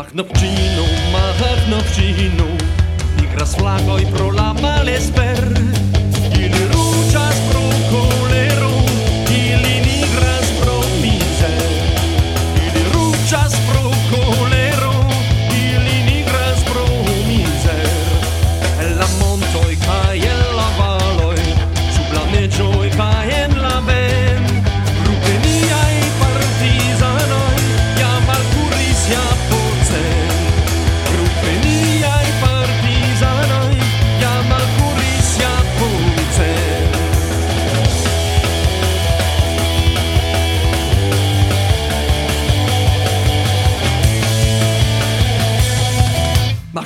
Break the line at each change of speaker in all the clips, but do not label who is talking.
Magnopcino, magnopcino, nigras flagoi pro la malesper, ili ruĝas pro kolero, ili nigras pro mizer, la montoj kaj en la valoj, sub la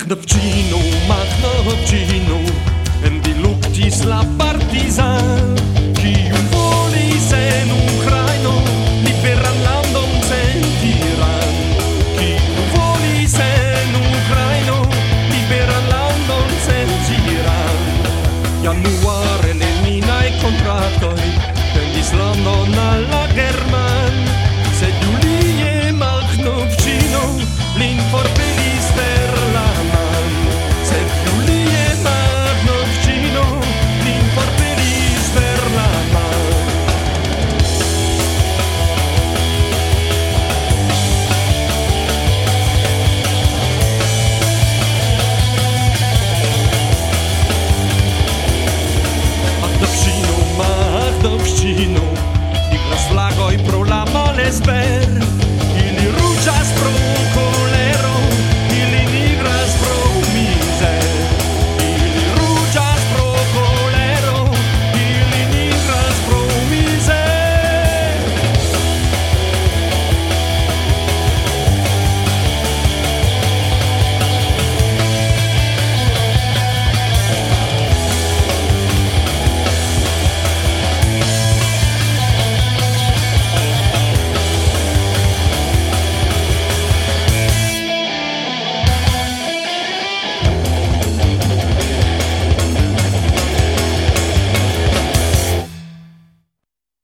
knop chino, ma knop chino, en die is la partizan. destino, di cross flago y pro la molespe.